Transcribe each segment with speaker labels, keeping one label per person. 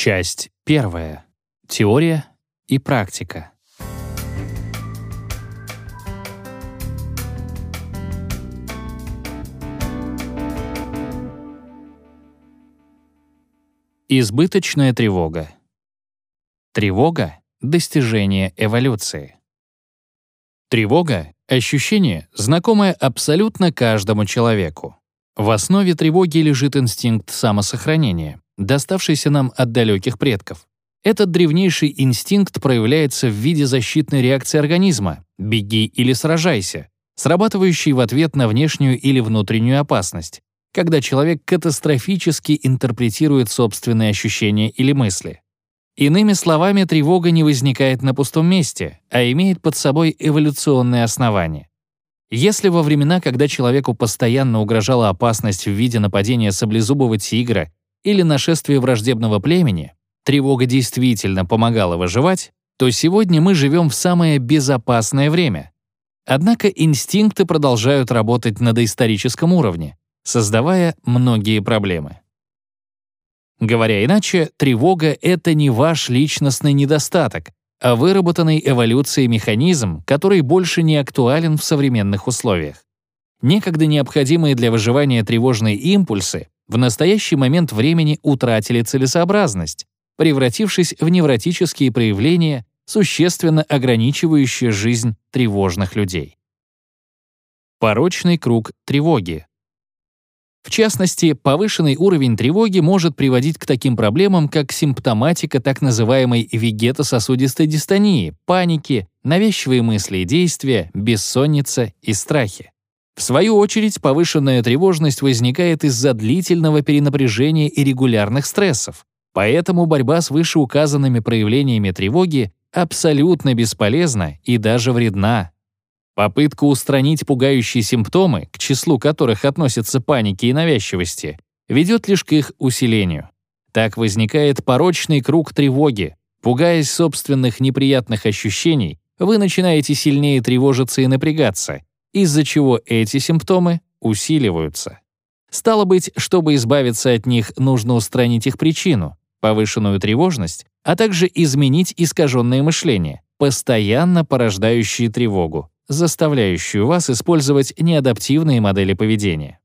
Speaker 1: Часть первая. Теория и практика. Избыточная тревога. Тревога — достижение эволюции. Тревога — ощущение, знакомое абсолютно каждому человеку. В основе тревоги лежит инстинкт самосохранения, доставшийся нам от далеких предков. Этот древнейший инстинкт проявляется в виде защитной реакции организма «беги или сражайся», срабатывающей в ответ на внешнюю или внутреннюю опасность, когда человек катастрофически интерпретирует собственные ощущения или мысли. Иными словами, тревога не возникает на пустом месте, а имеет под собой эволюционные основания. Если во времена, когда человеку постоянно угрожала опасность в виде нападения саблезубого тигра или нашествия враждебного племени, тревога действительно помогала выживать, то сегодня мы живем в самое безопасное время. Однако инстинкты продолжают работать на доисторическом уровне, создавая многие проблемы. Говоря иначе, тревога — это не ваш личностный недостаток, а выработанный эволюцией механизм, который больше не актуален в современных условиях. Некогда необходимые для выживания тревожные импульсы в настоящий момент времени утратили целесообразность, превратившись в невротические проявления, существенно ограничивающие жизнь тревожных людей. Порочный круг тревоги. В частности, повышенный уровень тревоги может приводить к таким проблемам, как симптоматика так называемой вегетососудистой дистонии, паники, навязчивые мысли и действия, бессонница и страхи. В свою очередь, повышенная тревожность возникает из-за длительного перенапряжения и регулярных стрессов. Поэтому борьба с вышеуказанными проявлениями тревоги абсолютно бесполезна и даже вредна. Попытка устранить пугающие симптомы, к числу которых относятся паники и навязчивости, ведет лишь к их усилению. Так возникает порочный круг тревоги. Пугаясь собственных неприятных ощущений, вы начинаете сильнее тревожиться и напрягаться, из-за чего эти симптомы усиливаются. Стало быть, чтобы избавиться от них, нужно устранить их причину, повышенную тревожность, а также изменить искаженное мышление, постоянно порождающее тревогу заставляющую вас использовать неадаптивные модели поведения.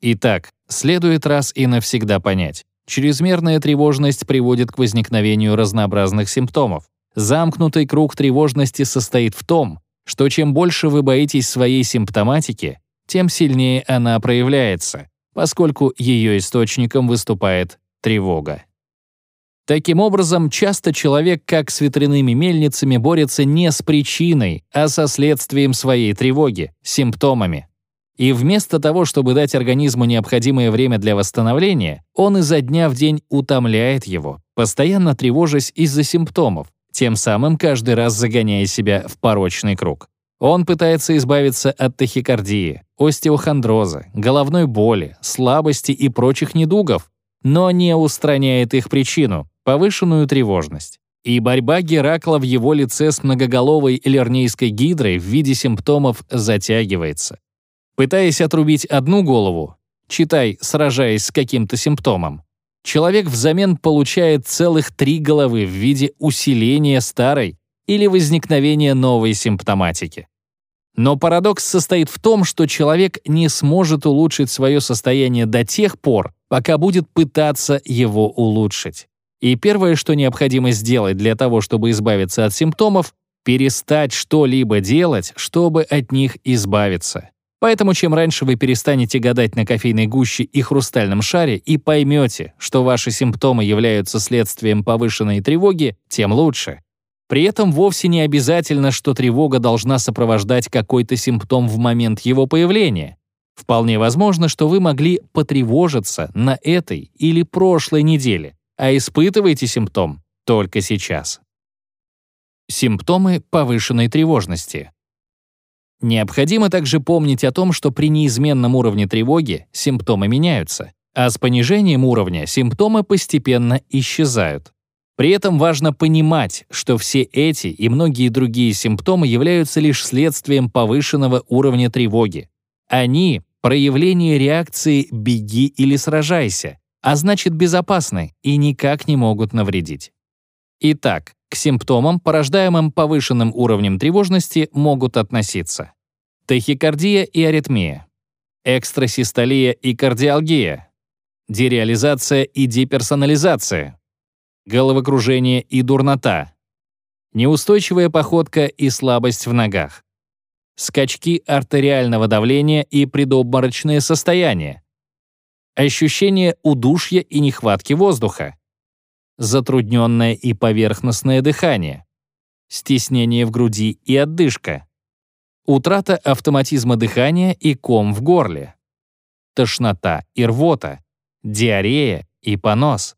Speaker 1: Итак, следует раз и навсегда понять, чрезмерная тревожность приводит к возникновению разнообразных симптомов. Замкнутый круг тревожности состоит в том, что чем больше вы боитесь своей симптоматики, тем сильнее она проявляется, поскольку ее источником выступает тревога. Таким образом, часто человек, как с ветряными мельницами, борется не с причиной, а со следствием своей тревоги, симптомами. И вместо того, чтобы дать организму необходимое время для восстановления, он изо дня в день утомляет его, постоянно тревожась из-за симптомов, тем самым каждый раз загоняя себя в порочный круг. Он пытается избавиться от тахикардии, остеохондроза, головной боли, слабости и прочих недугов, но не устраняет их причину, повышенную тревожность. И борьба Геракла в его лице с многоголовой лернейской гидрой в виде симптомов затягивается. Пытаясь отрубить одну голову, читай, сражаясь с каким-то симптомом, человек взамен получает целых три головы в виде усиления старой или возникновения новой симптоматики. Но парадокс состоит в том, что человек не сможет улучшить свое состояние до тех пор, пока будет пытаться его улучшить. И первое, что необходимо сделать для того, чтобы избавиться от симптомов, перестать что-либо делать, чтобы от них избавиться. Поэтому чем раньше вы перестанете гадать на кофейной гуще и хрустальном шаре и поймете, что ваши симптомы являются следствием повышенной тревоги, тем лучше. При этом вовсе не обязательно, что тревога должна сопровождать какой-то симптом в момент его появления. Вполне возможно, что вы могли потревожиться на этой или прошлой неделе, а испытываете симптом только сейчас. Симптомы повышенной тревожности. Необходимо также помнить о том, что при неизменном уровне тревоги симптомы меняются, а с понижением уровня симптомы постепенно исчезают. При этом важно понимать, что все эти и многие другие симптомы являются лишь следствием повышенного уровня тревоги. Они — проявление реакции «беги или сражайся», а значит безопасны и никак не могут навредить. Итак, к симптомам, порождаемым повышенным уровнем тревожности, могут относиться тахикардия и аритмия, экстрасистолия и кардиалгия, дереализация и деперсонализация, головокружение и дурнота, неустойчивая походка и слабость в ногах, скачки артериального давления и предобморочное состояние, ощущение удушья и нехватки воздуха, затрудненное и поверхностное дыхание, стеснение в груди и отдышка, утрата автоматизма дыхания и ком в горле, тошнота и рвота, диарея и понос,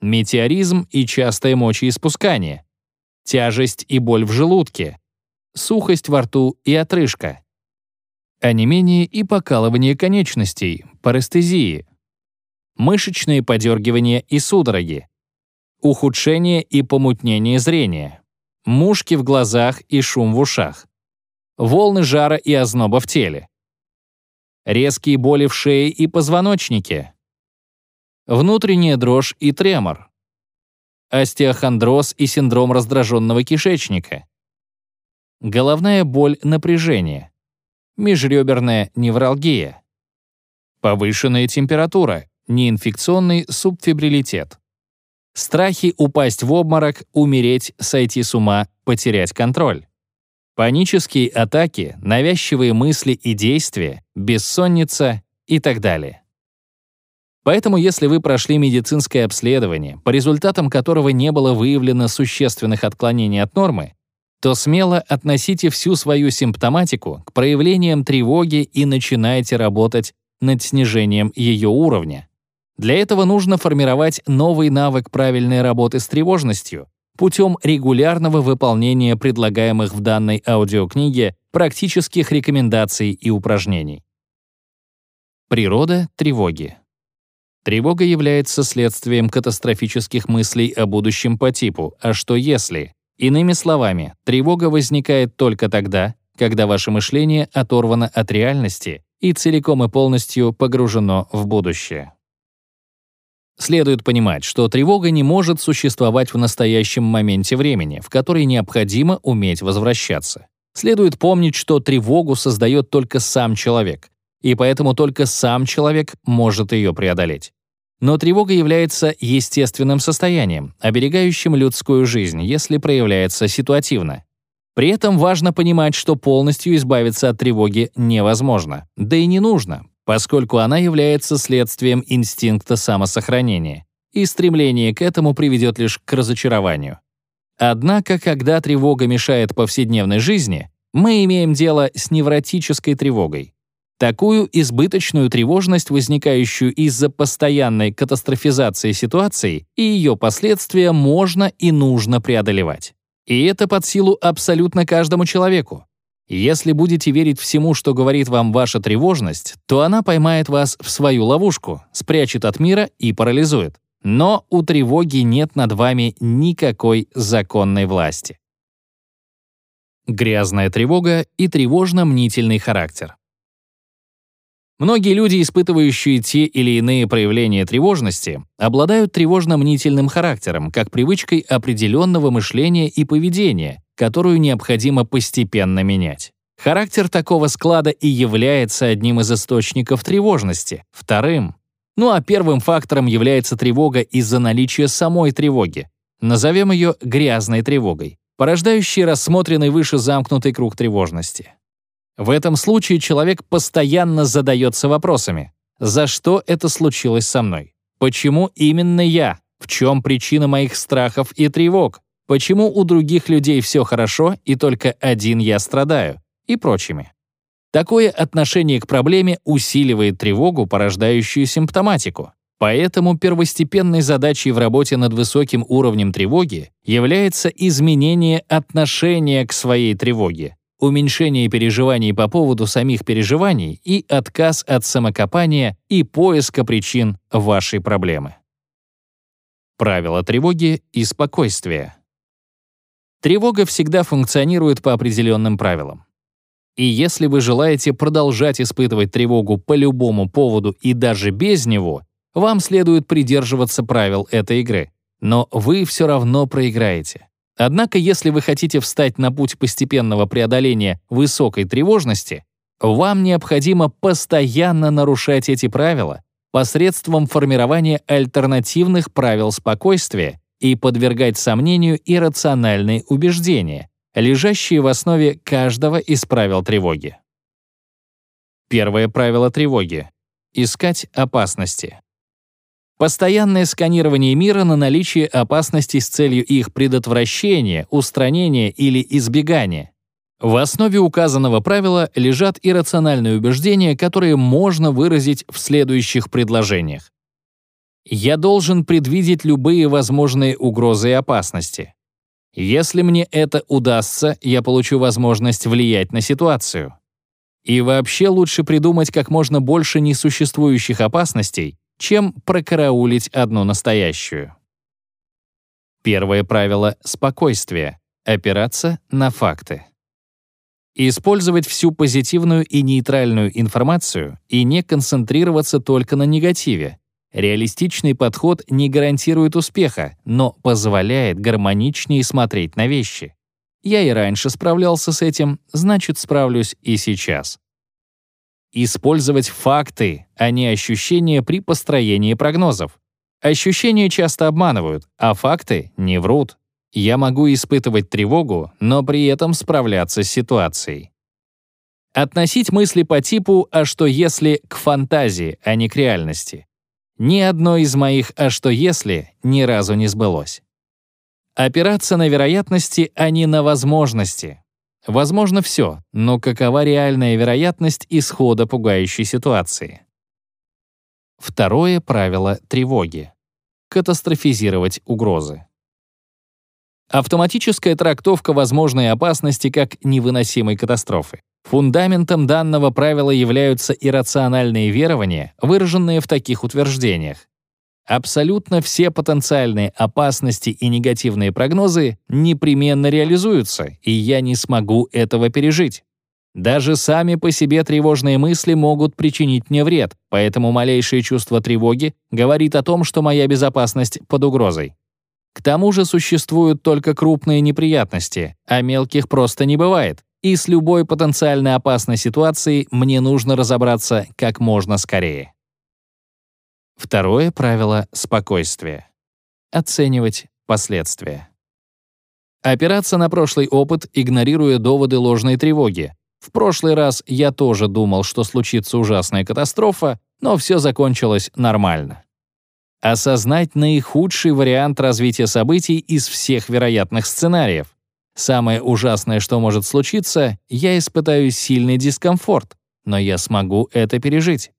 Speaker 1: метеоризм и частое мочеиспускание, тяжесть и боль в желудке, сухость во рту и отрыжка, онемение и покалывание конечностей, парестезии, мышечные подергивания и судороги, ухудшение и помутнение зрения, мушки в глазах и шум в ушах, волны жара и озноба в теле, резкие боли в шее и позвоночнике, внутренняя дрожь и тремор, остеохондроз и синдром раздраженного кишечника, головная боль напряжение, межреберная невралгия, повышенная температура, неинфекционный субфибрилитет, страхи упасть в обморок, умереть, сойти с ума, потерять контроль. Панические атаки, навязчивые мысли и действия, бессонница и так далее. Поэтому если вы прошли медицинское обследование, по результатам которого не было выявлено существенных отклонений от нормы, то смело относите всю свою симптоматику к проявлениям тревоги и начинайте работать над снижением ее уровня. Для этого нужно формировать новый навык правильной работы с тревожностью, путем регулярного выполнения предлагаемых в данной аудиокниге практических рекомендаций и упражнений. Природа тревоги. Тревога является следствием катастрофических мыслей о будущем по типу «а что если?». Иными словами, тревога возникает только тогда, когда ваше мышление оторвано от реальности и целиком и полностью погружено в будущее. Следует понимать, что тревога не может существовать в настоящем моменте времени, в который необходимо уметь возвращаться. Следует помнить, что тревогу создает только сам человек, и поэтому только сам человек может ее преодолеть. Но тревога является естественным состоянием, оберегающим людскую жизнь, если проявляется ситуативно. При этом важно понимать, что полностью избавиться от тревоги невозможно, да и не нужно, поскольку она является следствием инстинкта самосохранения, и стремление к этому приведет лишь к разочарованию. Однако, когда тревога мешает повседневной жизни, мы имеем дело с невротической тревогой. Такую избыточную тревожность, возникающую из-за постоянной катастрофизации ситуации и ее последствия можно и нужно преодолевать. И это под силу абсолютно каждому человеку. Если будете верить всему, что говорит вам ваша тревожность, то она поймает вас в свою ловушку, спрячет от мира и парализует. Но у тревоги нет над вами никакой законной власти. Грязная тревога и тревожно-мнительный характер. Многие люди, испытывающие те или иные проявления тревожности, обладают тревожно-мнительным характером, как привычкой определенного мышления и поведения, которую необходимо постепенно менять. Характер такого склада и является одним из источников тревожности. Вторым. Ну а первым фактором является тревога из-за наличия самой тревоги. Назовем ее грязной тревогой, порождающей рассмотренный выше замкнутый круг тревожности. В этом случае человек постоянно задается вопросами. За что это случилось со мной? Почему именно я? В чем причина моих страхов и тревог? Почему у других людей все хорошо и только один я страдаю? И прочими. Такое отношение к проблеме усиливает тревогу, порождающую симптоматику. Поэтому первостепенной задачей в работе над высоким уровнем тревоги является изменение отношения к своей тревоге, уменьшение переживаний по поводу самих переживаний и отказ от самокопания и поиска причин вашей проблемы. Правила тревоги и спокойствия. Тревога всегда функционирует по определенным правилам. И если вы желаете продолжать испытывать тревогу по любому поводу и даже без него, вам следует придерживаться правил этой игры. Но вы все равно проиграете. Однако, если вы хотите встать на путь постепенного преодоления высокой тревожности, вам необходимо постоянно нарушать эти правила посредством формирования альтернативных правил спокойствия и подвергать сомнению иррациональные убеждения, лежащие в основе каждого из правил тревоги. Первое правило тревоги — искать опасности. Постоянное сканирование мира на наличие опасностей с целью их предотвращения, устранения или избегания. В основе указанного правила лежат иррациональные убеждения, которые можно выразить в следующих предложениях. Я должен предвидеть любые возможные угрозы и опасности. Если мне это удастся, я получу возможность влиять на ситуацию. И вообще лучше придумать как можно больше несуществующих опасностей, чем прокараулить одну настоящую. Первое правило — спокойствие. Опираться на факты. Использовать всю позитивную и нейтральную информацию и не концентрироваться только на негативе. Реалистичный подход не гарантирует успеха, но позволяет гармоничнее смотреть на вещи. Я и раньше справлялся с этим, значит, справлюсь и сейчас. Использовать факты, а не ощущения при построении прогнозов. Ощущения часто обманывают, а факты не врут. Я могу испытывать тревогу, но при этом справляться с ситуацией. Относить мысли по типу «а что если» к фантазии, а не к реальности. Ни одно из моих «а что если» ни разу не сбылось. Опираться на вероятности, а не на возможности. Возможно все, но какова реальная вероятность исхода пугающей ситуации? Второе правило тревоги. Катастрофизировать угрозы. Автоматическая трактовка возможной опасности как невыносимой катастрофы. Фундаментом данного правила являются иррациональные верования, выраженные в таких утверждениях. Абсолютно все потенциальные опасности и негативные прогнозы непременно реализуются, и я не смогу этого пережить. Даже сами по себе тревожные мысли могут причинить мне вред, поэтому малейшее чувство тревоги говорит о том, что моя безопасность под угрозой. К тому же существуют только крупные неприятности, а мелких просто не бывает, и с любой потенциально опасной ситуацией мне нужно разобраться как можно скорее. Второе правило — спокойствие. Оценивать последствия. Опираться на прошлый опыт, игнорируя доводы ложной тревоги. В прошлый раз я тоже думал, что случится ужасная катастрофа, но все закончилось нормально. Осознать наихудший вариант развития событий из всех вероятных сценариев. Самое ужасное, что может случиться, я испытаю сильный дискомфорт, но я смогу это пережить.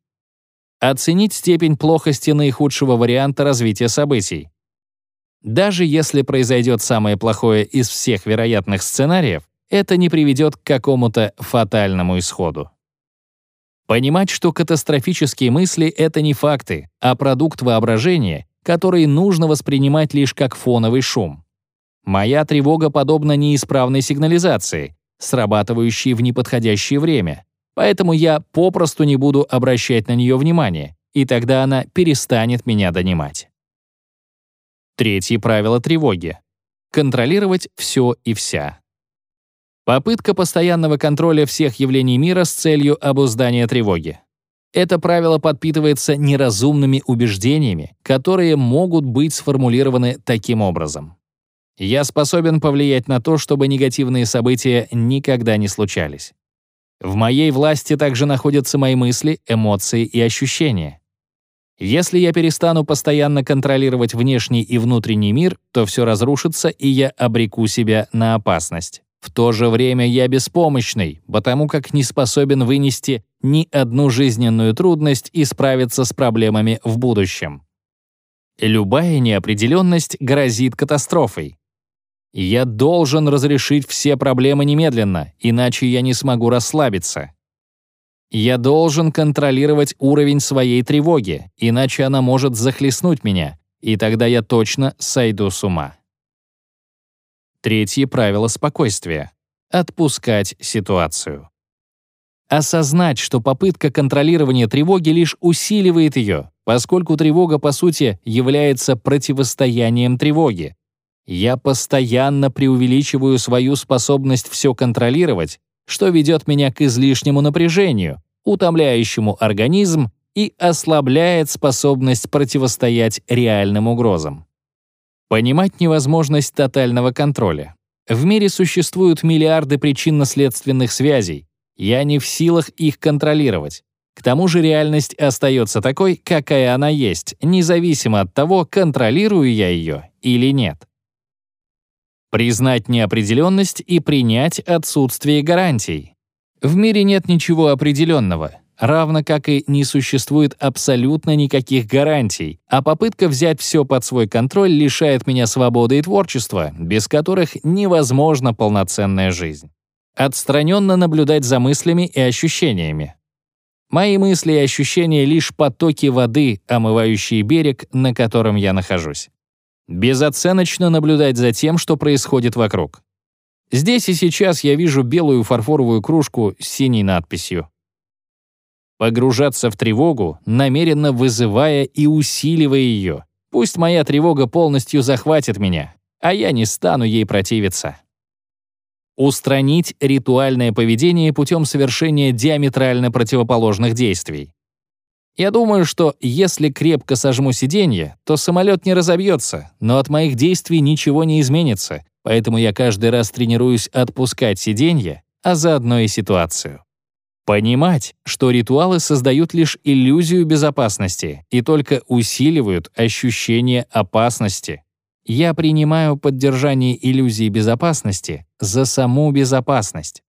Speaker 1: Оценить степень плохости наихудшего варианта развития событий. Даже если произойдет самое плохое из всех вероятных сценариев, это не приведет к какому-то фатальному исходу. Понимать, что катастрофические мысли — это не факты, а продукт воображения, который нужно воспринимать лишь как фоновый шум. Моя тревога подобна неисправной сигнализации, срабатывающей в неподходящее время, Поэтому я попросту не буду обращать на нее внимания, и тогда она перестанет меня донимать. Третье правило тревоги. Контролировать все и вся. Попытка постоянного контроля всех явлений мира с целью обуздания тревоги. Это правило подпитывается неразумными убеждениями, которые могут быть сформулированы таким образом. Я способен повлиять на то, чтобы негативные события никогда не случались. В моей власти также находятся мои мысли, эмоции и ощущения. Если я перестану постоянно контролировать внешний и внутренний мир, то все разрушится, и я обреку себя на опасность. В то же время я беспомощный, потому как не способен вынести ни одну жизненную трудность и справиться с проблемами в будущем. Любая неопределенность грозит катастрофой. Я должен разрешить все проблемы немедленно, иначе я не смогу расслабиться. Я должен контролировать уровень своей тревоги, иначе она может захлестнуть меня, и тогда я точно сойду с ума. Третье правило спокойствия — отпускать ситуацию. Осознать, что попытка контролирования тревоги лишь усиливает ее, поскольку тревога, по сути, является противостоянием тревоге. Я постоянно преувеличиваю свою способность все контролировать, что ведет меня к излишнему напряжению, утомляющему организм и ослабляет способность противостоять реальным угрозам. Понимать невозможность тотального контроля. В мире существуют миллиарды причинно-следственных связей. Я не в силах их контролировать. К тому же реальность остается такой, какая она есть, независимо от того, контролирую я ее или нет. Признать неопределенность и принять отсутствие гарантий. В мире нет ничего определенного равно как и не существует абсолютно никаких гарантий, а попытка взять все под свой контроль лишает меня свободы и творчества, без которых невозможна полноценная жизнь. Отстраненно наблюдать за мыслями и ощущениями. Мои мысли и ощущения — лишь потоки воды, омывающие берег, на котором я нахожусь. Безоценочно наблюдать за тем, что происходит вокруг. Здесь и сейчас я вижу белую фарфоровую кружку с синей надписью Погружаться в тревогу, намеренно вызывая и усиливая ее. Пусть моя тревога полностью захватит меня, а я не стану ей противиться. Устранить ритуальное поведение путем совершения диаметрально противоположных действий. Я думаю, что если крепко сожму сиденье, то самолет не разобьется, но от моих действий ничего не изменится, поэтому я каждый раз тренируюсь отпускать сиденье, а заодно и ситуацию. Понимать, что ритуалы создают лишь иллюзию безопасности и только усиливают ощущение опасности. Я принимаю поддержание иллюзии безопасности за саму безопасность.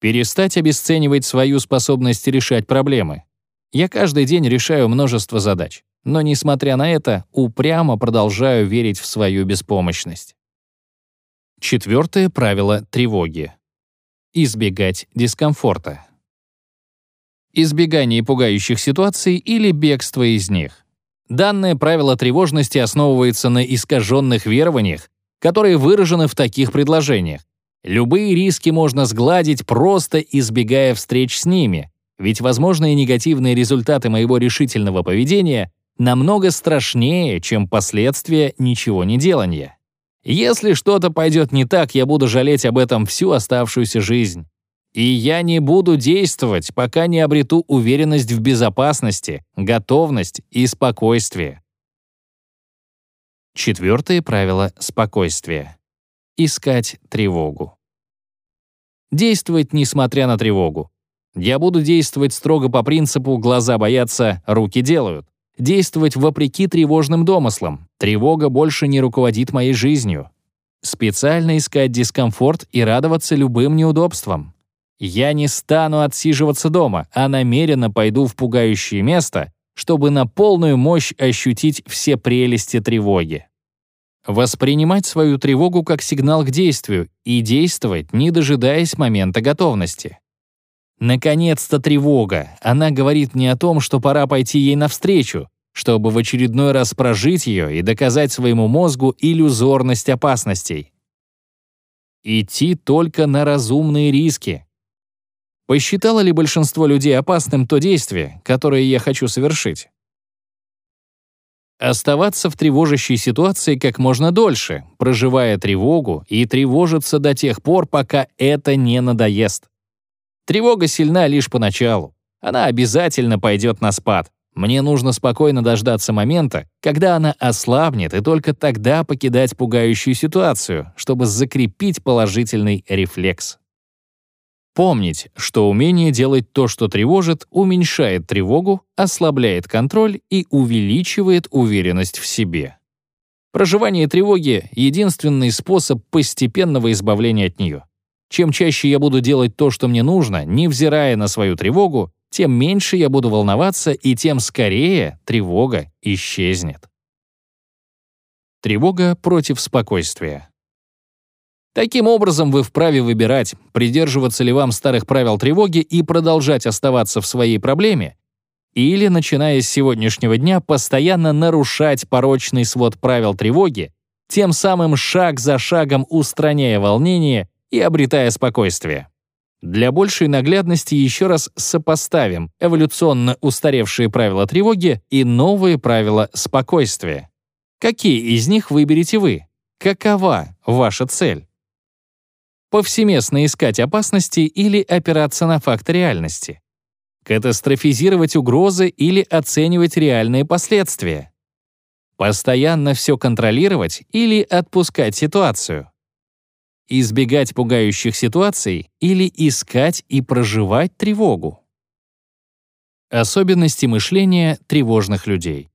Speaker 1: Перестать обесценивать свою способность решать проблемы. Я каждый день решаю множество задач, но, несмотря на это, упрямо продолжаю верить в свою беспомощность. Четвертое правило тревоги. Избегать дискомфорта избегание пугающих ситуаций или бегство из них. Данное правило тревожности основывается на искаженных верованиях, которые выражены в таких предложениях. Любые риски можно сгладить, просто избегая встреч с ними, ведь возможные негативные результаты моего решительного поведения намного страшнее, чем последствия ничего не делания. Если что-то пойдет не так, я буду жалеть об этом всю оставшуюся жизнь. И я не буду действовать, пока не обрету уверенность в безопасности, готовность и спокойствие. Четвертое правило спокойствия. Искать тревогу. Действовать несмотря на тревогу. Я буду действовать строго по принципу «глаза боятся, руки делают». Действовать вопреки тревожным домыслам. Тревога больше не руководит моей жизнью. Специально искать дискомфорт и радоваться любым неудобствам. Я не стану отсиживаться дома, а намеренно пойду в пугающее место, чтобы на полную мощь ощутить все прелести тревоги. Воспринимать свою тревогу как сигнал к действию и действовать, не дожидаясь момента готовности. Наконец-то тревога. Она говорит мне о том, что пора пойти ей навстречу, чтобы в очередной раз прожить ее и доказать своему мозгу иллюзорность опасностей. Идти только на разумные риски, Посчитало ли большинство людей опасным то действие, которое я хочу совершить? Оставаться в тревожащей ситуации как можно дольше, проживая тревогу и тревожиться до тех пор, пока это не надоест. Тревога сильна лишь поначалу. Она обязательно пойдет на спад. Мне нужно спокойно дождаться момента, когда она ослабнет, и только тогда покидать пугающую ситуацию, чтобы закрепить положительный рефлекс. Помнить, что умение делать то, что тревожит, уменьшает тревогу, ослабляет контроль и увеличивает уверенность в себе. Проживание тревоги — единственный способ постепенного избавления от нее. Чем чаще я буду делать то, что мне нужно, невзирая на свою тревогу, тем меньше я буду волноваться и тем скорее тревога исчезнет. Тревога против спокойствия. Таким образом, вы вправе выбирать, придерживаться ли вам старых правил тревоги и продолжать оставаться в своей проблеме, или, начиная с сегодняшнего дня, постоянно нарушать порочный свод правил тревоги, тем самым шаг за шагом устраняя волнение и обретая спокойствие. Для большей наглядности еще раз сопоставим эволюционно устаревшие правила тревоги и новые правила спокойствия. Какие из них выберете вы? Какова ваша цель? Повсеместно искать опасности или опираться на факт реальности? Катастрофизировать угрозы или оценивать реальные последствия? Постоянно все контролировать или отпускать ситуацию? Избегать пугающих ситуаций или искать и проживать тревогу. Особенности мышления тревожных людей.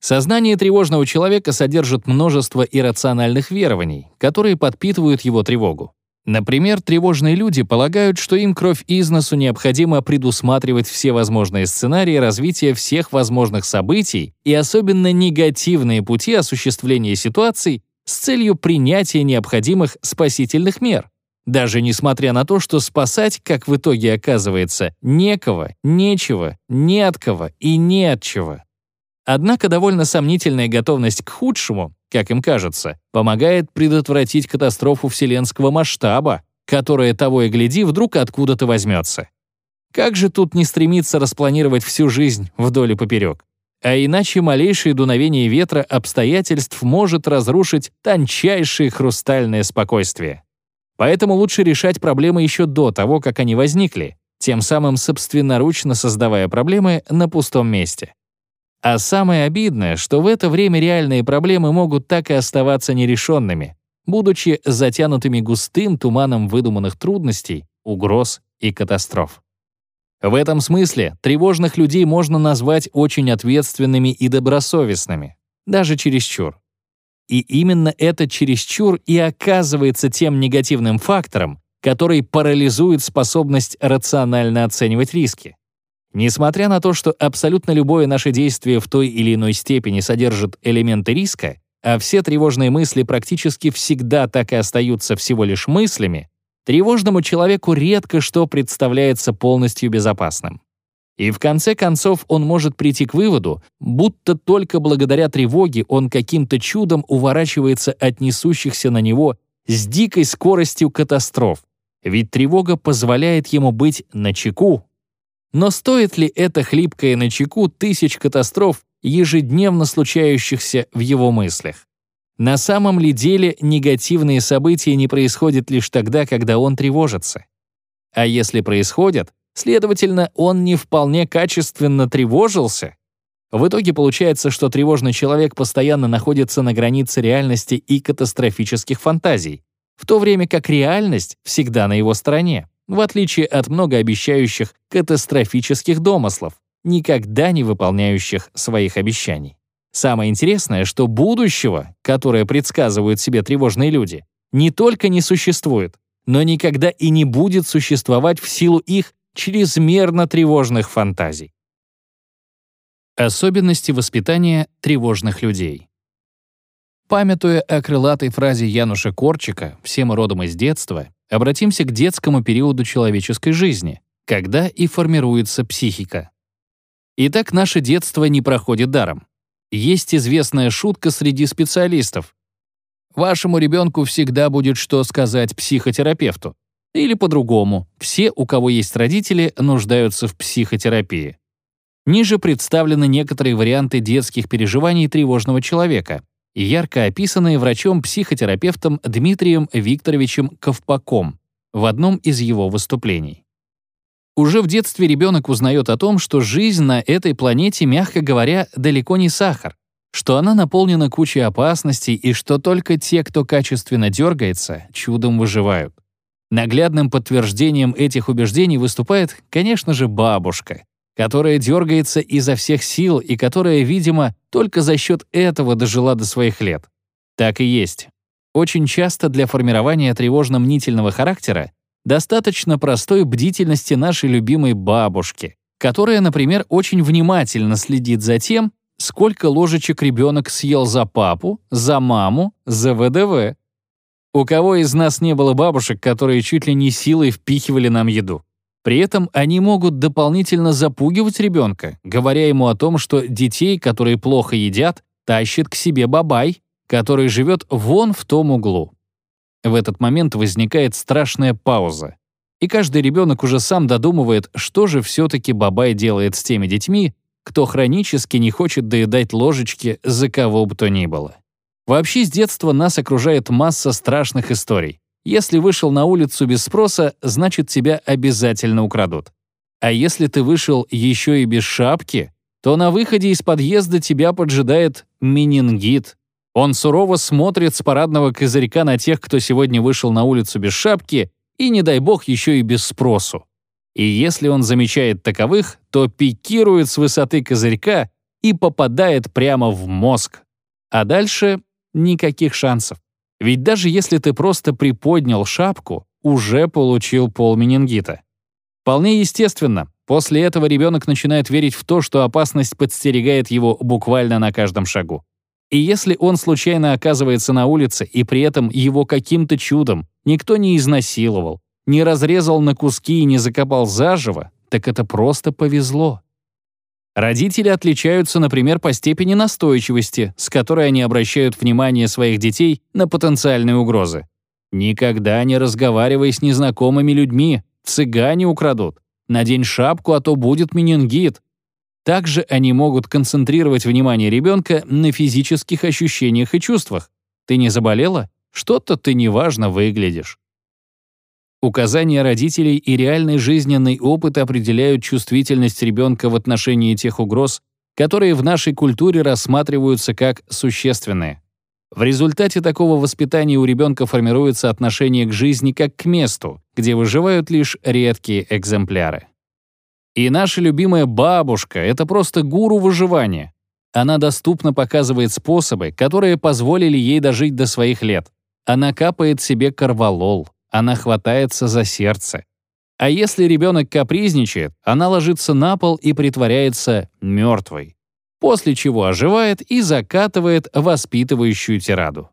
Speaker 1: Сознание тревожного человека содержит множество иррациональных верований, которые подпитывают его тревогу. Например, тревожные люди полагают, что им кровь из носу необходимо предусматривать все возможные сценарии развития всех возможных событий и особенно негативные пути осуществления ситуаций с целью принятия необходимых спасительных мер, даже несмотря на то, что спасать, как в итоге оказывается, некого, нечего, не от кого и не от чего. Однако довольно сомнительная готовность к худшему, как им кажется, помогает предотвратить катастрофу вселенского масштаба, которая того и гляди вдруг откуда-то возьмется. Как же тут не стремиться распланировать всю жизнь вдоль и поперек? А иначе малейшее дуновение ветра обстоятельств может разрушить тончайшее хрустальное спокойствие. Поэтому лучше решать проблемы еще до того, как они возникли, тем самым собственноручно создавая проблемы на пустом месте. А самое обидное, что в это время реальные проблемы могут так и оставаться нерешенными, будучи затянутыми густым туманом выдуманных трудностей, угроз и катастроф. В этом смысле тревожных людей можно назвать очень ответственными и добросовестными, даже чересчур. И именно это чересчур и оказывается тем негативным фактором, который парализует способность рационально оценивать риски. Несмотря на то, что абсолютно любое наше действие в той или иной степени содержит элементы риска, а все тревожные мысли практически всегда так и остаются всего лишь мыслями, Тревожному человеку редко что представляется полностью безопасным. И в конце концов он может прийти к выводу, будто только благодаря тревоге он каким-то чудом уворачивается от несущихся на него с дикой скоростью катастроф, ведь тревога позволяет ему быть начеку. Но стоит ли это хлипкое начеку тысяч катастроф, ежедневно случающихся в его мыслях? На самом ли деле негативные события не происходят лишь тогда, когда он тревожится? А если происходят, следовательно, он не вполне качественно тревожился? В итоге получается, что тревожный человек постоянно находится на границе реальности и катастрофических фантазий, в то время как реальность всегда на его стороне, в отличие от многообещающих катастрофических домыслов, никогда не выполняющих своих обещаний. Самое интересное, что будущего, которое предсказывают себе тревожные люди, не только не существует, но никогда и не будет существовать в силу их чрезмерно тревожных фантазий. Особенности воспитания тревожных людей. Памятуя о крылатой фразе Януша Корчика «все мы родом из детства», обратимся к детскому периоду человеческой жизни, когда и формируется психика. Итак, наше детство не проходит даром. Есть известная шутка среди специалистов. Вашему ребенку всегда будет что сказать психотерапевту. Или по-другому, все, у кого есть родители, нуждаются в психотерапии. Ниже представлены некоторые варианты детских переживаний тревожного человека, ярко описанные врачом-психотерапевтом Дмитрием Викторовичем Ковпаком в одном из его выступлений. Уже в детстве ребенок узнает о том, что жизнь на этой планете, мягко говоря, далеко не сахар, что она наполнена кучей опасностей и что только те, кто качественно дергается, чудом выживают. Наглядным подтверждением этих убеждений выступает, конечно же, бабушка, которая дергается изо всех сил и которая, видимо, только за счет этого дожила до своих лет. Так и есть. Очень часто для формирования тревожно-мнительного характера достаточно простой бдительности нашей любимой бабушки, которая, например, очень внимательно следит за тем, сколько ложечек ребенок съел за папу, за маму, за ВДВ. У кого из нас не было бабушек, которые чуть ли не силой впихивали нам еду? При этом они могут дополнительно запугивать ребенка, говоря ему о том, что детей, которые плохо едят, тащит к себе бабай, который живет вон в том углу. В этот момент возникает страшная пауза. И каждый ребенок уже сам додумывает, что же все-таки Бабай делает с теми детьми, кто хронически не хочет доедать ложечки за кого бы то ни было. Вообще с детства нас окружает масса страшных историй. Если вышел на улицу без спроса, значит тебя обязательно украдут. А если ты вышел еще и без шапки, то на выходе из подъезда тебя поджидает менингит. Он сурово смотрит с парадного козырька на тех, кто сегодня вышел на улицу без шапки, и, не дай бог, еще и без спросу. И если он замечает таковых, то пикирует с высоты козырька и попадает прямо в мозг. А дальше никаких шансов. Ведь даже если ты просто приподнял шапку, уже получил полменингита. Вполне естественно, после этого ребенок начинает верить в то, что опасность подстерегает его буквально на каждом шагу. И если он случайно оказывается на улице, и при этом его каким-то чудом никто не изнасиловал, не разрезал на куски и не закопал заживо, так это просто повезло. Родители отличаются, например, по степени настойчивости, с которой они обращают внимание своих детей на потенциальные угрозы. Никогда не разговаривай с незнакомыми людьми, Цыгане украдут. Надень шапку, а то будет менингит. Также они могут концентрировать внимание ребенка на физических ощущениях и чувствах. Ты не заболела? Что-то ты неважно выглядишь. Указания родителей и реальный жизненный опыт определяют чувствительность ребенка в отношении тех угроз, которые в нашей культуре рассматриваются как существенные. В результате такого воспитания у ребенка формируется отношение к жизни как к месту, где выживают лишь редкие экземпляры. И наша любимая бабушка — это просто гуру выживания. Она доступно показывает способы, которые позволили ей дожить до своих лет. Она капает себе корвалол, она хватается за сердце. А если ребенок капризничает, она ложится на пол и притворяется мертвой после чего оживает и закатывает воспитывающую тираду.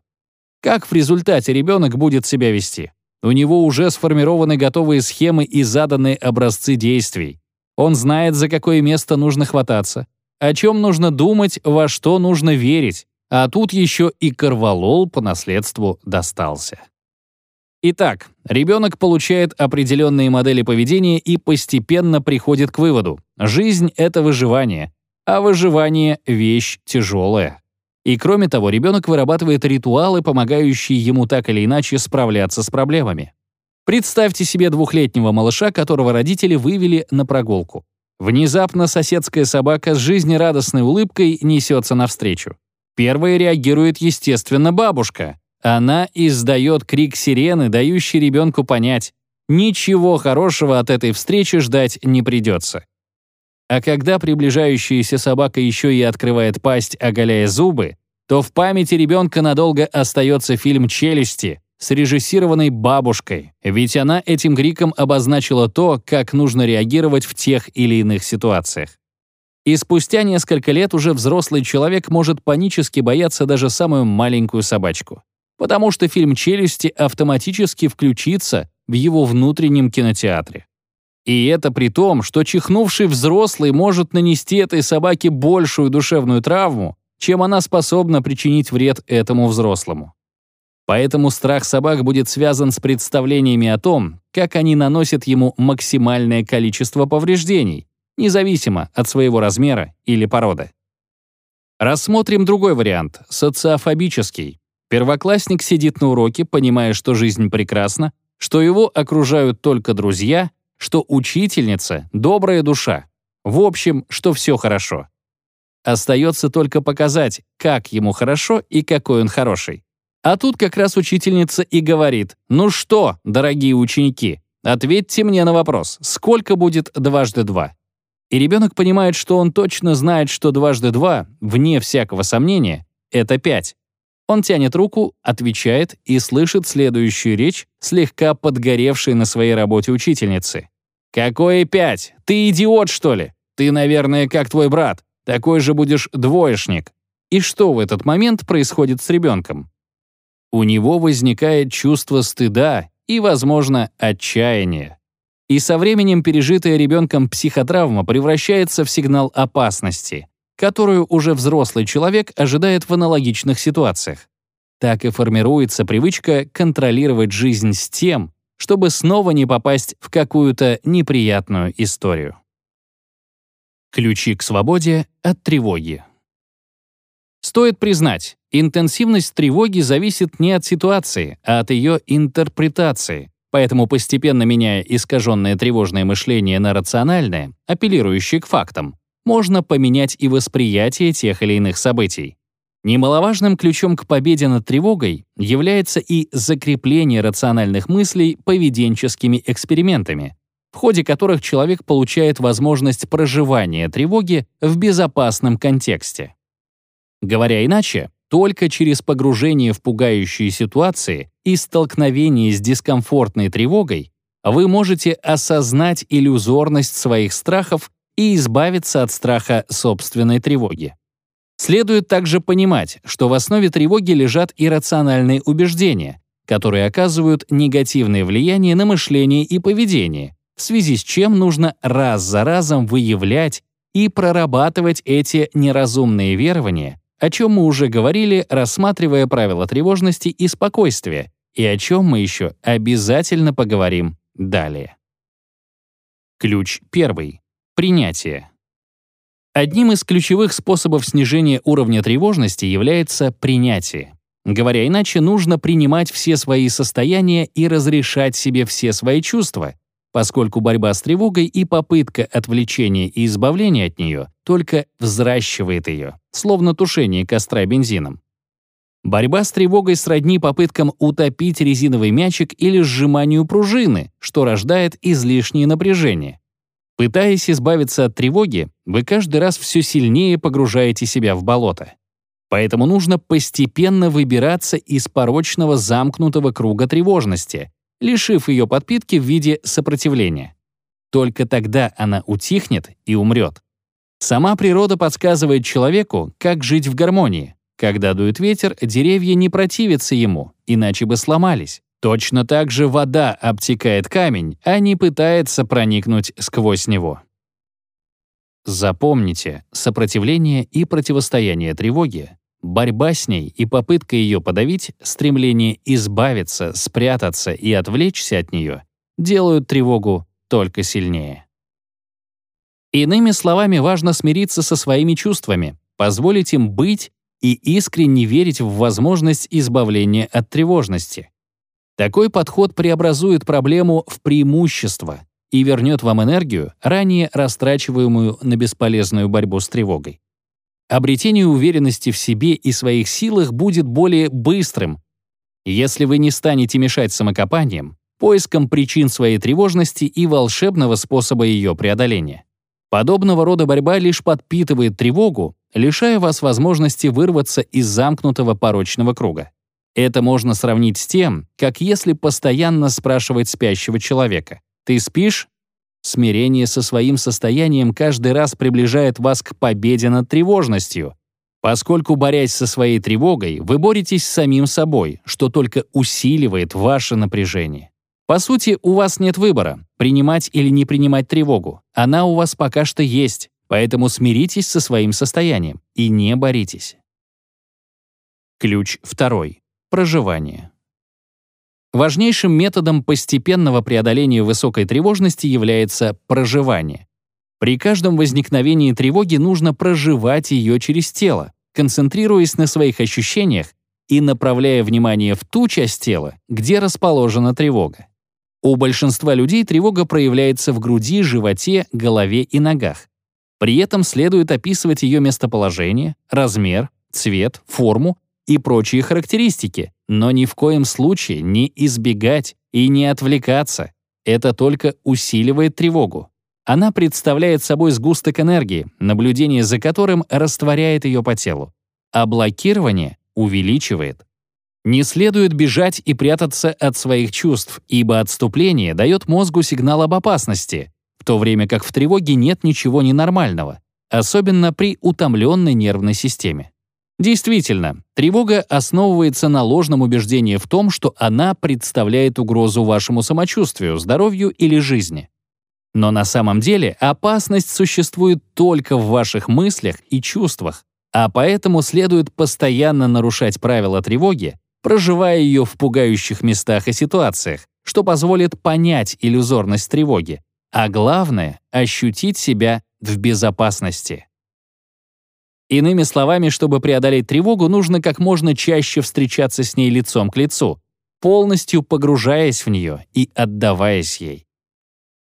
Speaker 1: Как в результате ребенок будет себя вести? У него уже сформированы готовые схемы и заданные образцы действий. Он знает, за какое место нужно хвататься, о чем нужно думать, во что нужно верить, а тут еще и корвалол по наследству достался. Итак, ребенок получает определенные модели поведения и постепенно приходит к выводу. Жизнь — это выживание, а выживание — вещь тяжелая. И кроме того, ребенок вырабатывает ритуалы, помогающие ему так или иначе справляться с проблемами. Представьте себе двухлетнего малыша, которого родители вывели на прогулку. Внезапно соседская собака с жизнерадостной улыбкой несется навстречу. Первой реагирует, естественно, бабушка. Она издает крик сирены, дающий ребенку понять, ничего хорошего от этой встречи ждать не придется. А когда приближающаяся собака еще и открывает пасть, оголяя зубы, то в памяти ребенка надолго остается фильм «Челюсти», срежиссированный бабушкой, ведь она этим криком обозначила то, как нужно реагировать в тех или иных ситуациях. И спустя несколько лет уже взрослый человек может панически бояться даже самую маленькую собачку, потому что фильм «Челюсти» автоматически включится в его внутреннем кинотеатре. И это при том, что чихнувший взрослый может нанести этой собаке большую душевную травму, чем она способна причинить вред этому взрослому. Поэтому страх собак будет связан с представлениями о том, как они наносят ему максимальное количество повреждений, независимо от своего размера или породы. Рассмотрим другой вариант, социофобический. Первоклассник сидит на уроке, понимая, что жизнь прекрасна, что его окружают только друзья что учительница — добрая душа. В общем, что все хорошо. Остается только показать, как ему хорошо и какой он хороший. А тут как раз учительница и говорит, «Ну что, дорогие ученики, ответьте мне на вопрос, сколько будет дважды два?» И ребенок понимает, что он точно знает, что дважды два, вне всякого сомнения, это пять. Он тянет руку, отвечает и слышит следующую речь, слегка подгоревшей на своей работе учительницы. «Какое пять? Ты идиот, что ли? Ты, наверное, как твой брат. Такой же будешь двоечник». И что в этот момент происходит с ребенком? У него возникает чувство стыда и, возможно, отчаяния. И со временем пережитая ребенком психотравма превращается в сигнал опасности, которую уже взрослый человек ожидает в аналогичных ситуациях. Так и формируется привычка контролировать жизнь с тем, чтобы снова не попасть в какую-то неприятную историю. Ключи к свободе от тревоги. Стоит признать, интенсивность тревоги зависит не от ситуации, а от ее интерпретации. Поэтому постепенно меняя искаженное тревожное мышление на рациональное, апеллирующее к фактам, можно поменять и восприятие тех или иных событий. Немаловажным ключом к победе над тревогой является и закрепление рациональных мыслей поведенческими экспериментами, в ходе которых человек получает возможность проживания тревоги в безопасном контексте. Говоря иначе, только через погружение в пугающие ситуации и столкновение с дискомфортной тревогой вы можете осознать иллюзорность своих страхов и избавиться от страха собственной тревоги. Следует также понимать, что в основе тревоги лежат иррациональные убеждения, которые оказывают негативное влияние на мышление и поведение, в связи с чем нужно раз за разом выявлять и прорабатывать эти неразумные верования, о чем мы уже говорили, рассматривая правила тревожности и спокойствия, и о чем мы еще обязательно поговорим далее. Ключ первый. Принятие. Одним из ключевых способов снижения уровня тревожности является принятие. Говоря иначе, нужно принимать все свои состояния и разрешать себе все свои чувства, поскольку борьба с тревогой и попытка отвлечения и избавления от нее только взращивает ее, словно тушение костра бензином. Борьба с тревогой сродни попыткам утопить резиновый мячик или сжиманию пружины, что рождает излишнее напряжение. Пытаясь избавиться от тревоги, вы каждый раз все сильнее погружаете себя в болото. Поэтому нужно постепенно выбираться из порочного замкнутого круга тревожности, лишив ее подпитки в виде сопротивления. Только тогда она утихнет и умрет. Сама природа подсказывает человеку, как жить в гармонии. Когда дует ветер, деревья не противятся ему, иначе бы сломались. Точно так же вода обтекает камень, а не пытается проникнуть сквозь него. Запомните, сопротивление и противостояние тревоге Борьба с ней и попытка ее подавить, стремление избавиться, спрятаться и отвлечься от нее делают тревогу только сильнее. Иными словами, важно смириться со своими чувствами, позволить им быть и искренне верить в возможность избавления от тревожности. Такой подход преобразует проблему в преимущество и вернет вам энергию, ранее растрачиваемую на бесполезную борьбу с тревогой обретение уверенности в себе и своих силах будет более быстрым. Если вы не станете мешать самокопанием, поиском причин своей тревожности и волшебного способа ее преодоления. Подобного рода борьба лишь подпитывает тревогу, лишая вас возможности вырваться из замкнутого порочного круга. Это можно сравнить с тем, как если постоянно спрашивать спящего человека «Ты спишь?» Смирение со своим состоянием каждый раз приближает вас к победе над тревожностью, поскольку, борясь со своей тревогой, вы боретесь с самим собой, что только усиливает ваше напряжение. По сути, у вас нет выбора, принимать или не принимать тревогу. Она у вас пока что есть, поэтому смиритесь со своим состоянием и не боритесь. Ключ второй. Проживание. Важнейшим методом постепенного преодоления высокой тревожности является проживание. При каждом возникновении тревоги нужно проживать ее через тело, концентрируясь на своих ощущениях и направляя внимание в ту часть тела, где расположена тревога. У большинства людей тревога проявляется в груди, животе, голове и ногах. При этом следует описывать ее местоположение, размер, цвет, форму и прочие характеристики, но ни в коем случае не избегать и не отвлекаться. Это только усиливает тревогу. Она представляет собой сгусток энергии, наблюдение за которым растворяет ее по телу, а блокирование увеличивает. Не следует бежать и прятаться от своих чувств, ибо отступление дает мозгу сигнал об опасности, в то время как в тревоге нет ничего ненормального, особенно при утомленной нервной системе. Действительно, тревога основывается на ложном убеждении в том, что она представляет угрозу вашему самочувствию, здоровью или жизни. Но на самом деле опасность существует только в ваших мыслях и чувствах, а поэтому следует постоянно нарушать правила тревоги, проживая ее в пугающих местах и ситуациях, что позволит понять иллюзорность тревоги, а главное — ощутить себя в безопасности. Иными словами, чтобы преодолеть тревогу, нужно как можно чаще встречаться с ней лицом к лицу, полностью погружаясь в нее и отдаваясь ей.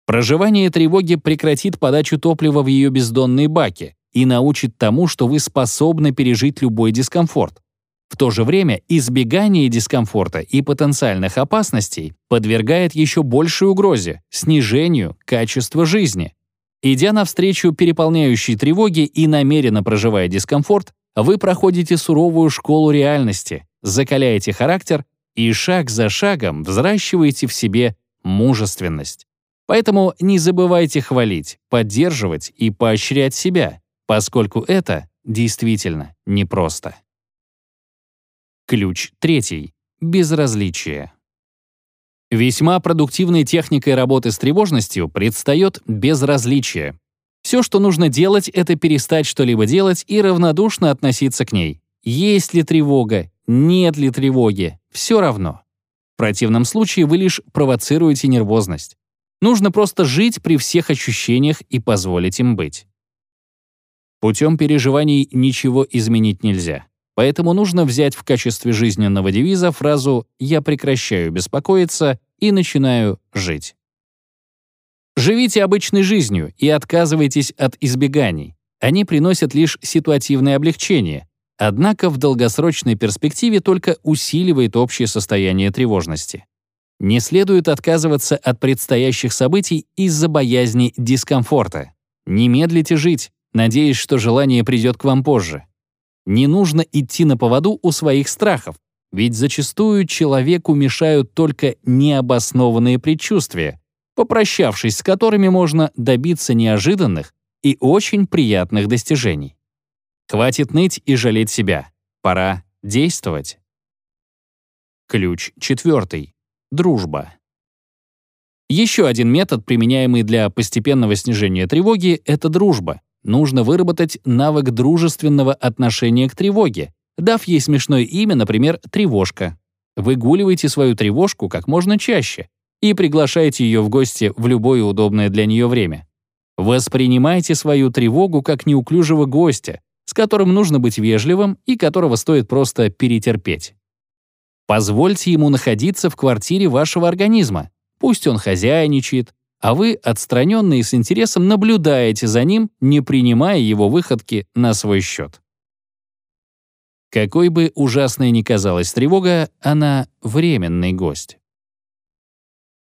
Speaker 1: Проживание тревоги прекратит подачу топлива в ее бездонные баки и научит тому, что вы способны пережить любой дискомфорт. В то же время избегание дискомфорта и потенциальных опасностей подвергает еще большей угрозе, снижению качества жизни. Идя навстречу переполняющей тревоге и намеренно проживая дискомфорт, вы проходите суровую школу реальности, закаляете характер и шаг за шагом взращиваете в себе мужественность. Поэтому не забывайте хвалить, поддерживать и поощрять себя, поскольку это действительно непросто. Ключ третий. Безразличие. Весьма продуктивной техникой работы с тревожностью предстает безразличие. Все, что нужно делать, это перестать что-либо делать и равнодушно относиться к ней. Есть ли тревога, нет ли тревоги, все равно. В противном случае вы лишь провоцируете нервозность. Нужно просто жить при всех ощущениях и позволить им быть. Путем переживаний ничего изменить нельзя. Поэтому нужно взять в качестве жизненного девиза фразу «я прекращаю беспокоиться и начинаю жить». Живите обычной жизнью и отказывайтесь от избеганий. Они приносят лишь ситуативное облегчение, однако в долгосрочной перспективе только усиливает общее состояние тревожности. Не следует отказываться от предстоящих событий из-за боязни дискомфорта. Не медлите жить, надеясь, что желание придет к вам позже. Не нужно идти на поводу у своих страхов, ведь зачастую человеку мешают только необоснованные предчувствия, попрощавшись с которыми можно добиться неожиданных и очень приятных достижений. Хватит ныть и жалеть себя. Пора действовать. Ключ четвертый. Дружба. Еще один метод, применяемый для постепенного снижения тревоги, это дружба нужно выработать навык дружественного отношения к тревоге, дав ей смешное имя, например, «тревожка». Выгуливайте свою тревожку как можно чаще и приглашайте ее в гости в любое удобное для нее время. Воспринимайте свою тревогу как неуклюжего гостя, с которым нужно быть вежливым и которого стоит просто перетерпеть. Позвольте ему находиться в квартире вашего организма. Пусть он хозяйничает, а вы, отстраненно и с интересом, наблюдаете за ним, не принимая его выходки на свой счет. Какой бы ужасной ни казалась тревога, она — временный гость.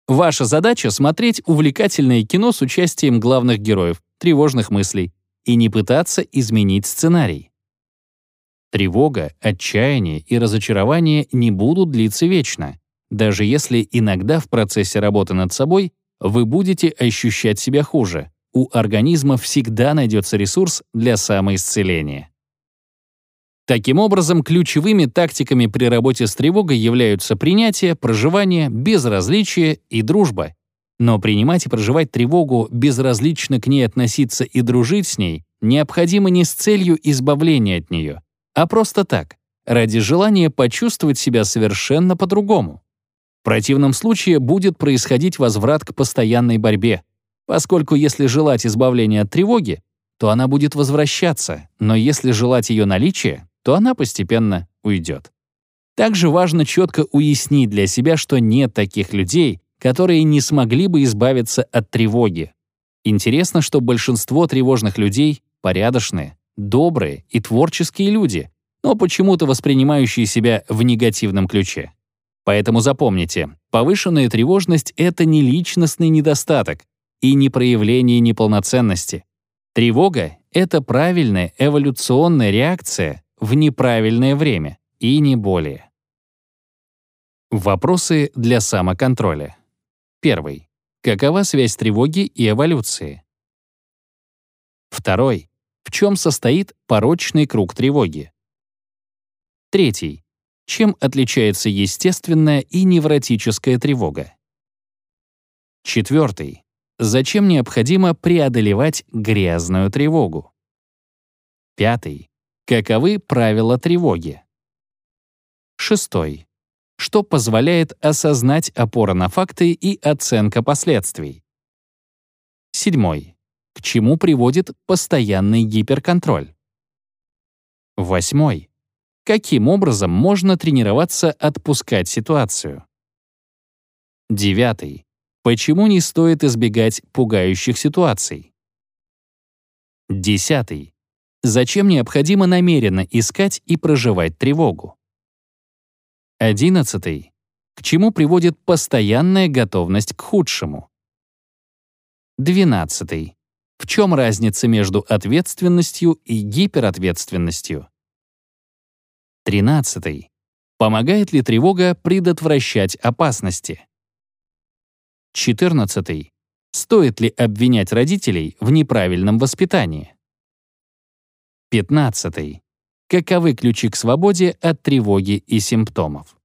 Speaker 1: Ваша задача — смотреть увлекательное кино с участием главных героев, тревожных мыслей, и не пытаться изменить сценарий. Тревога, отчаяние и разочарование не будут длиться вечно, даже если иногда в процессе работы над собой вы будете ощущать себя хуже. У организма всегда найдется ресурс для самоисцеления. Таким образом, ключевыми тактиками при работе с тревогой являются принятие, проживание, безразличие и дружба. Но принимать и проживать тревогу, безразлично к ней относиться и дружить с ней необходимо не с целью избавления от нее, а просто так, ради желания почувствовать себя совершенно по-другому. Противном случае будет происходить возврат к постоянной борьбе, поскольку если желать избавления от тревоги, то она будет возвращаться, но если желать ее наличия, то она постепенно уйдет. Также важно четко уяснить для себя, что нет таких людей, которые не смогли бы избавиться от тревоги. Интересно, что большинство тревожных людей порядочные, добрые и творческие люди, но почему-то воспринимающие себя в негативном ключе. Поэтому запомните, повышенная тревожность — это не личностный недостаток и не проявление неполноценности. Тревога — это правильная эволюционная реакция в неправильное время, и не более. Вопросы для самоконтроля. Первый. Какова связь тревоги и эволюции? Второй. В чем состоит порочный круг тревоги? Третий. Чем отличается естественная и невротическая тревога? Четвертый. Зачем необходимо преодолевать грязную тревогу? Пятый. Каковы правила тревоги? Шестой. что позволяет осознать опора на факты и оценка последствий. Седьмой. К чему приводит постоянный гиперконтроль? Восьмой. Каким образом можно тренироваться отпускать ситуацию? Девятый. Почему не стоит избегать пугающих ситуаций? Десятый. Зачем необходимо намеренно искать и проживать тревогу? Одиннадцатый. К чему приводит постоянная готовность к худшему? Двенадцатый. В чем разница между ответственностью и гиперответственностью? Тринадцатый. Помогает ли тревога предотвращать опасности? 14. Стоит ли обвинять родителей в неправильном воспитании? 15. Каковы ключи к свободе от тревоги и симптомов?